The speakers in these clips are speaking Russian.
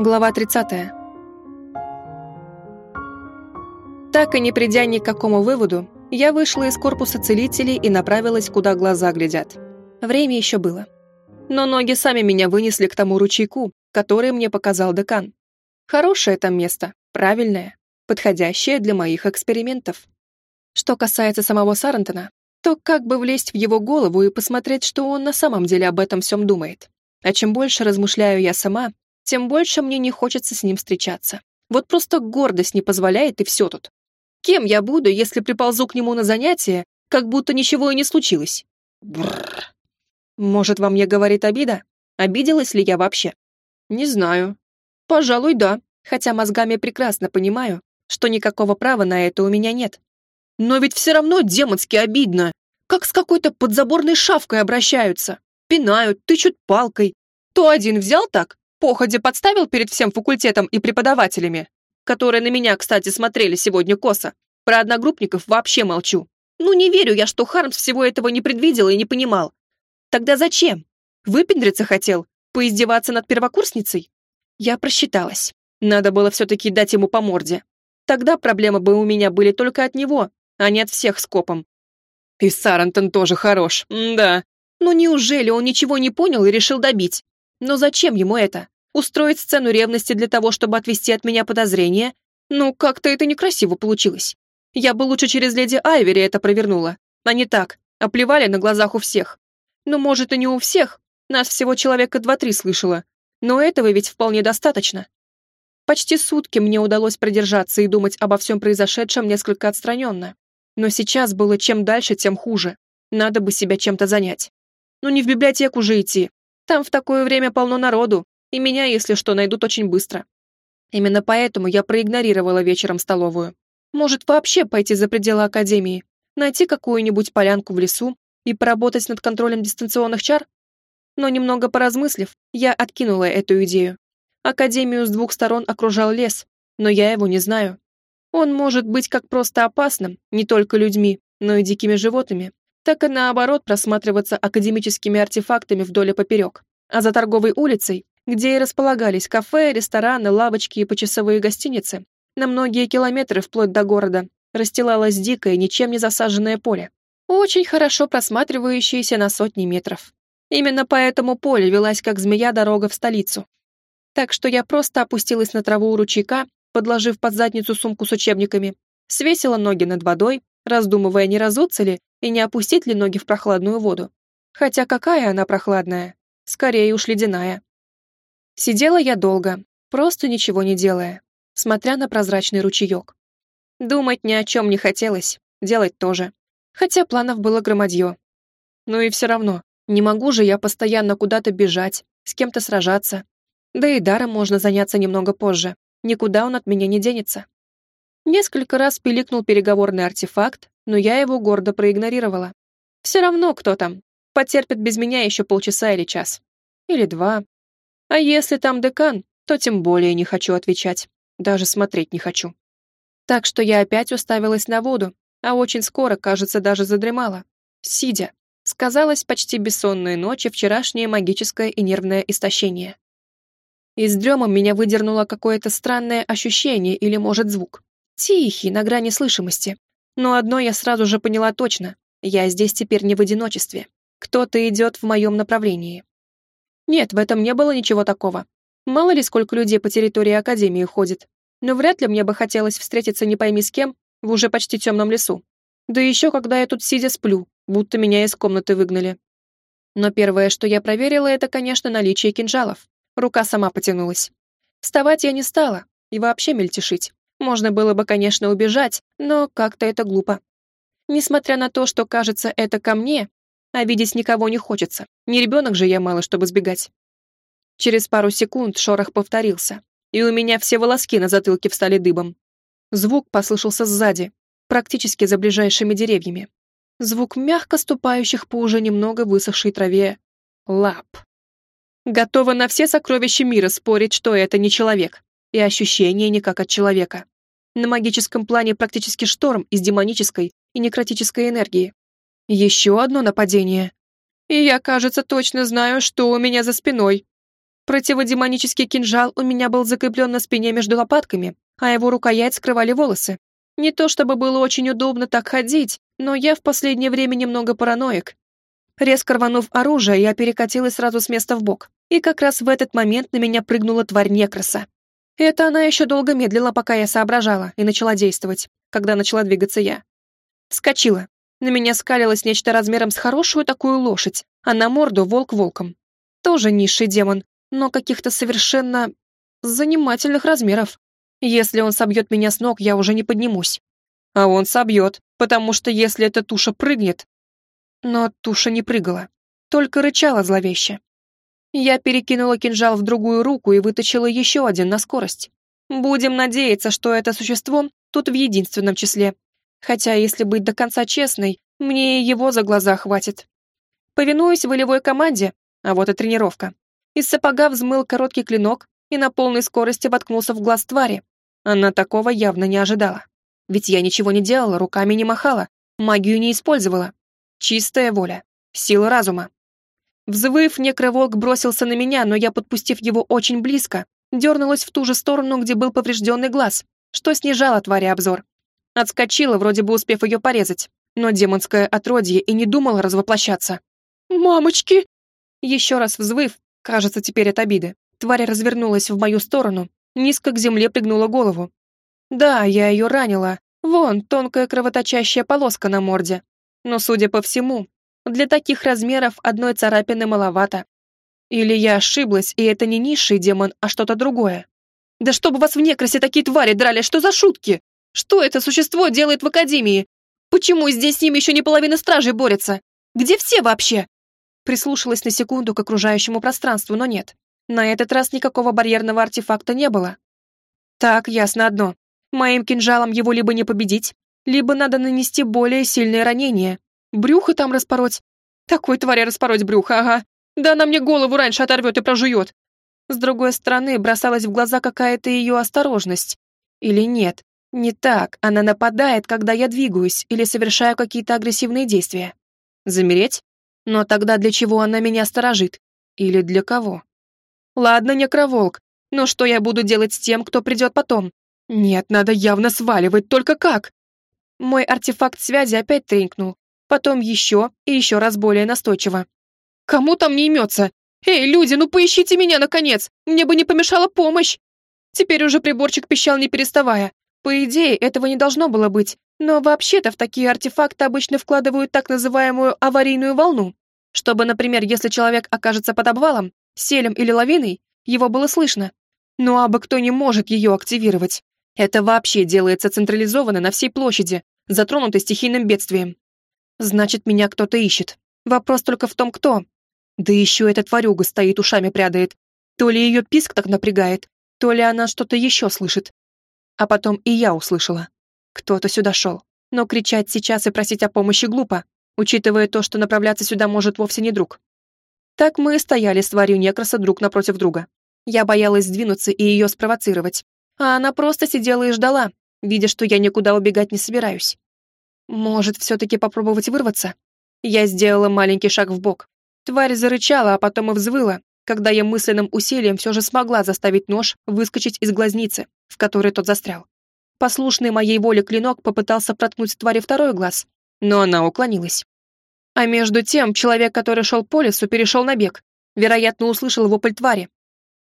Глава 30. Так и не придя ни к какому выводу, я вышла из корпуса целителей и направилась, куда глаза глядят. Время еще было. Но ноги сами меня вынесли к тому ручейку, который мне показал декан. Хорошее там место, правильное, подходящее для моих экспериментов. Что касается самого Сарантона, то как бы влезть в его голову и посмотреть, что он на самом деле об этом всем думает. А чем больше размышляю я сама, тем больше мне не хочется с ним встречаться. Вот просто гордость не позволяет, и все тут. Кем я буду, если приползу к нему на занятие, как будто ничего и не случилось? Бррр. Может, во мне говорит обида? Обиделась ли я вообще? Не знаю. Пожалуй, да, хотя мозгами прекрасно понимаю, что никакого права на это у меня нет. Но ведь все равно демонски обидно. Как с какой-то подзаборной шавкой обращаются. Пинают, тычут палкой. То один взял так, походе подставил перед всем факультетом и преподавателями, которые на меня, кстати, смотрели сегодня косо. Про одногруппников вообще молчу. Ну, не верю я, что Хармс всего этого не предвидел и не понимал. Тогда зачем? Выпендриться хотел? Поиздеваться над первокурсницей? Я просчиталась. Надо было все-таки дать ему по морде. Тогда проблемы бы у меня были только от него, а не от всех скопом. И Сарантон тоже хорош, М да. Ну неужели он ничего не понял и решил добить? Но зачем ему это? Устроить сцену ревности для того, чтобы отвести от меня подозрения? Ну, как-то это некрасиво получилось. Я бы лучше через леди Айвери это провернула, а не так, оплевали на глазах у всех. Ну, может, и не у всех, нас всего человека два-три слышала, но этого ведь вполне достаточно. Почти сутки мне удалось продержаться и думать обо всем произошедшем несколько отстраненно. Но сейчас было чем дальше, тем хуже. Надо бы себя чем-то занять. Ну не в библиотеку же идти. Там в такое время полно народу, и меня, если что, найдут очень быстро. Именно поэтому я проигнорировала вечером столовую. Может, вообще пойти за пределы Академии, найти какую-нибудь полянку в лесу и поработать над контролем дистанционных чар? Но немного поразмыслив, я откинула эту идею. Академию с двух сторон окружал лес, но я его не знаю. Он может быть как просто опасным, не только людьми, но и дикими животными, так и наоборот просматриваться академическими артефактами вдоль и поперек. А за торговой улицей где и располагались кафе, рестораны, лавочки и почасовые гостиницы, на многие километры вплоть до города расстилалось дикое, ничем не засаженное поле, очень хорошо просматривающееся на сотни метров. Именно по этому полю велась как змея дорога в столицу. Так что я просто опустилась на траву у ручейка, подложив под задницу сумку с учебниками, свесила ноги над водой, раздумывая, не разуться ли и не опустить ли ноги в прохладную воду. Хотя какая она прохладная? Скорее уж ледяная. Сидела я долго, просто ничего не делая, смотря на прозрачный ручеек. Думать ни о чем не хотелось, делать тоже. Хотя планов было громадье. Но и все равно, не могу же я постоянно куда-то бежать, с кем-то сражаться. Да и даром можно заняться немного позже. Никуда он от меня не денется. Несколько раз пиликнул переговорный артефакт, но я его гордо проигнорировала. Все равно кто там. Потерпит без меня еще полчаса или час. Или два. А если там декан, то тем более не хочу отвечать. Даже смотреть не хочу. Так что я опять уставилась на воду, а очень скоро, кажется, даже задремала. Сидя. Сказалось почти бессонные ночи, вчерашнее магическое и нервное истощение. Из дрема меня выдернуло какое-то странное ощущение или, может, звук. Тихий, на грани слышимости. Но одно я сразу же поняла точно. Я здесь теперь не в одиночестве. Кто-то идет в моем направлении. Нет, в этом не было ничего такого. Мало ли сколько людей по территории Академии ходит. Но вряд ли мне бы хотелось встретиться не пойми с кем в уже почти темном лесу. Да еще когда я тут сидя сплю, будто меня из комнаты выгнали. Но первое, что я проверила, это, конечно, наличие кинжалов. Рука сама потянулась. Вставать я не стала, и вообще мельтешить. Можно было бы, конечно, убежать, но как-то это глупо. Несмотря на то, что, кажется, это ко мне, а видеть никого не хочется. Не ребенок же я мало, чтобы сбегать. Через пару секунд шорох повторился, и у меня все волоски на затылке встали дыбом. Звук послышался сзади, практически за ближайшими деревьями. Звук мягко ступающих по уже немного высохшей траве лап. Готова на все сокровища мира спорить, что это не человек, и ощущение не как от человека. На магическом плане практически шторм из демонической и некротической энергии. Еще одно нападение. И я, кажется, точно знаю, что у меня за спиной. Противодемонический кинжал у меня был закреплен на спине между лопатками, а его рукоять скрывали волосы. Не то чтобы было очень удобно так ходить, но я в последнее время немного параноик. Резко рванув оружие, я перекатилась сразу с места в бок, и как раз в этот момент на меня прыгнула тварь Некроса. Это она еще долго медлила, пока я соображала, и начала действовать, когда начала двигаться я. Вскочила. На меня скалилось нечто размером с хорошую такую лошадь, а на морду волк волком. Тоже низший демон, но каких-то совершенно занимательных размеров. Если он собьет меня с ног, я уже не поднимусь. А он собьет, потому что если эта туша прыгнет... Но туша не прыгала, только рычала зловеще. Я перекинула кинжал в другую руку и вытащила еще один на скорость. Будем надеяться, что это существо тут в единственном числе. Хотя, если быть до конца честной, мне и его за глаза хватит. Повинуясь волевой команде, а вот и тренировка, из сапога взмыл короткий клинок и на полной скорости воткнулся в глаз твари. Она такого явно не ожидала. Ведь я ничего не делала, руками не махала, магию не использовала. Чистая воля, сила разума. Взвыв, некроволк бросился на меня, но я, подпустив его очень близко, дернулась в ту же сторону, где был поврежденный глаз, что снижало твари обзор. Отскочила, вроде бы успев ее порезать, но демонское отродье и не думало развоплощаться. «Мамочки!» Еще раз взвыв, Кажется, теперь от обиды. Тварь развернулась в мою сторону, низко к земле пригнула голову. Да, я ее ранила. Вон, тонкая кровоточащая полоска на морде. Но, судя по всему, для таких размеров одной царапины маловато. Или я ошиблась, и это не низший демон, а что-то другое. Да чтобы вас в некрасе такие твари драли, что за шутки? Что это существо делает в Академии? Почему здесь с ним еще не половина стражей борется? Где все вообще? Прислушалась на секунду к окружающему пространству, но нет. На этот раз никакого барьерного артефакта не было. Так, ясно одно. Моим кинжалом его либо не победить, либо надо нанести более сильное ранение. Брюхо там распороть. Такой твари распороть брюхо, ага. Да она мне голову раньше оторвет и прожует. С другой стороны, бросалась в глаза какая-то ее осторожность. Или нет, не так. Она нападает, когда я двигаюсь или совершаю какие-то агрессивные действия. Замереть? Но тогда для чего она меня сторожит? Или для кого? Ладно, некроволк, но что я буду делать с тем, кто придет потом? Нет, надо явно сваливать, только как? Мой артефакт связи опять тренькнул, потом еще и еще раз более настойчиво. Кому там не имется? Эй, люди, ну поищите меня, наконец! Мне бы не помешала помощь! Теперь уже приборчик пищал не переставая. По идее, этого не должно было быть, но вообще-то в такие артефакты обычно вкладывают так называемую аварийную волну, чтобы, например, если человек окажется под обвалом, селем или лавиной, его было слышно. Ну а бы кто не может ее активировать. Это вообще делается централизованно на всей площади, затронутой стихийным бедствием. Значит, меня кто-то ищет. Вопрос только в том, кто. Да еще эта тварюга стоит, ушами прядает. То ли ее писк так напрягает, то ли она что-то еще слышит. А потом и я услышала. Кто-то сюда шел. Но кричать сейчас и просить о помощи глупо, учитывая то, что направляться сюда может вовсе не друг. Так мы стояли с тварью некраса друг напротив друга. Я боялась сдвинуться и ее спровоцировать, а она просто сидела и ждала, видя, что я никуда убегать не собираюсь. Может, все-таки попробовать вырваться? Я сделала маленький шаг в бок. Тварь зарычала, а потом и взвыла, когда я мысленным усилием все же смогла заставить нож выскочить из глазницы, в которой тот застрял. Послушный моей воле клинок попытался проткнуть твари второй глаз, но она уклонилась. А между тем, человек, который шел по лесу, перешел на бег. Вероятно, услышал вопль твари.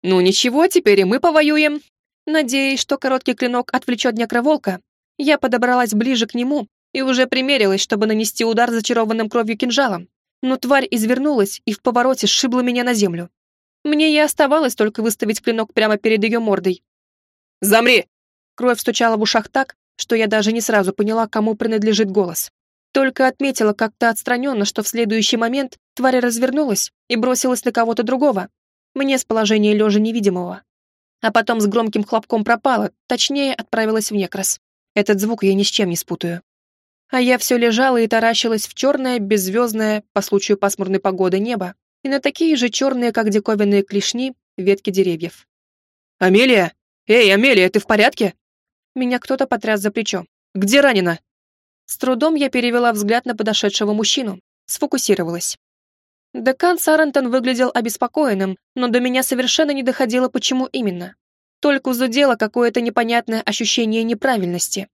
«Ну ничего, теперь и мы повоюем». Надеясь, что короткий клинок отвлечет некроволка, я подобралась ближе к нему и уже примерилась, чтобы нанести удар зачарованным кровью кинжалом. Но тварь извернулась и в повороте сшибла меня на землю. Мне и оставалось только выставить клинок прямо перед ее мордой. «Замри!» Кровь стучала в ушах так, что я даже не сразу поняла, кому принадлежит голос. Только отметила как-то отстраненно, что в следующий момент тварь развернулась и бросилась на кого-то другого. Мне с положения лежа невидимого. А потом с громким хлопком пропала, точнее, отправилась в некрас. Этот звук я ни с чем не спутаю. А я все лежала и таращилась в черное, беззвездное, по случаю пасмурной погоды, небо, и на такие же черные, как диковинные клешни, ветки деревьев. «Амелия! Эй, Амелия, ты в порядке?» Меня кто-то потряс за плечо. «Где ранена?» С трудом я перевела взгляд на подошедшего мужчину, сфокусировалась. Декан Сарантон выглядел обеспокоенным, но до меня совершенно не доходило, почему именно. Только зудело какое-то непонятное ощущение неправильности.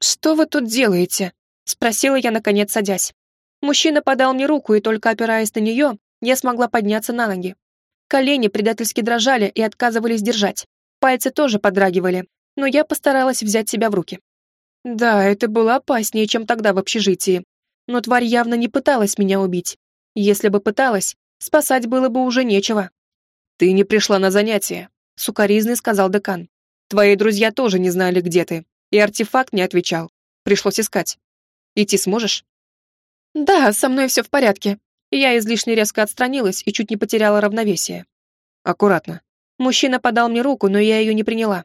«Что вы тут делаете?» — спросила я, наконец, садясь. Мужчина подал мне руку, и только опираясь на нее, я смогла подняться на ноги. Колени предательски дрожали и отказывались держать. Пальцы тоже подрагивали, но я постаралась взять себя в руки. Да, это было опаснее, чем тогда в общежитии. Но тварь явно не пыталась меня убить. Если бы пыталась, спасать было бы уже нечего. «Ты не пришла на занятия», — сукоризный сказал декан. «Твои друзья тоже не знали, где ты, и артефакт не отвечал. Пришлось искать. Идти сможешь?» «Да, со мной все в порядке». Я излишне резко отстранилась и чуть не потеряла равновесие. «Аккуратно». Мужчина подал мне руку, но я ее не приняла.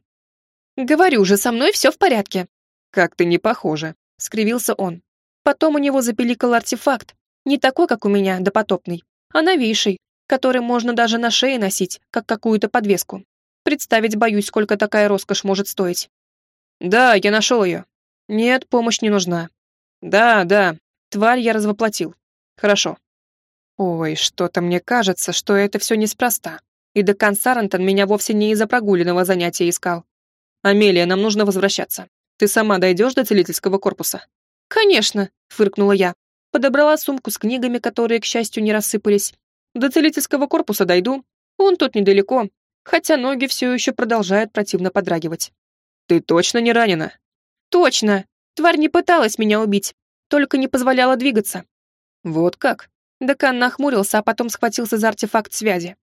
«Говорю же, со мной все в порядке». «Как ты не похожа», — скривился он. Потом у него запеликал артефакт, не такой, как у меня, допотопный, а новейший, который можно даже на шее носить, как какую-то подвеску. Представить боюсь, сколько такая роскошь может стоить. Да, я нашел ее. Нет, помощь не нужна. Да, да, тварь я развоплотил. Хорошо. Ой, что-то мне кажется, что это все неспроста. И декан Сарантон меня вовсе не из-за прогуленного занятия искал. Амелия, нам нужно возвращаться. Ты сама дойдешь до целительского корпуса? Конечно, фыркнула я. Подобрала сумку с книгами, которые, к счастью, не рассыпались, до целительского корпуса дойду. Он тут недалеко, хотя ноги все еще продолжают противно подрагивать. Ты точно не ранена? Точно. Тварь не пыталась меня убить, только не позволяла двигаться. Вот как? Декан нахмурился, а потом схватился за артефакт связи.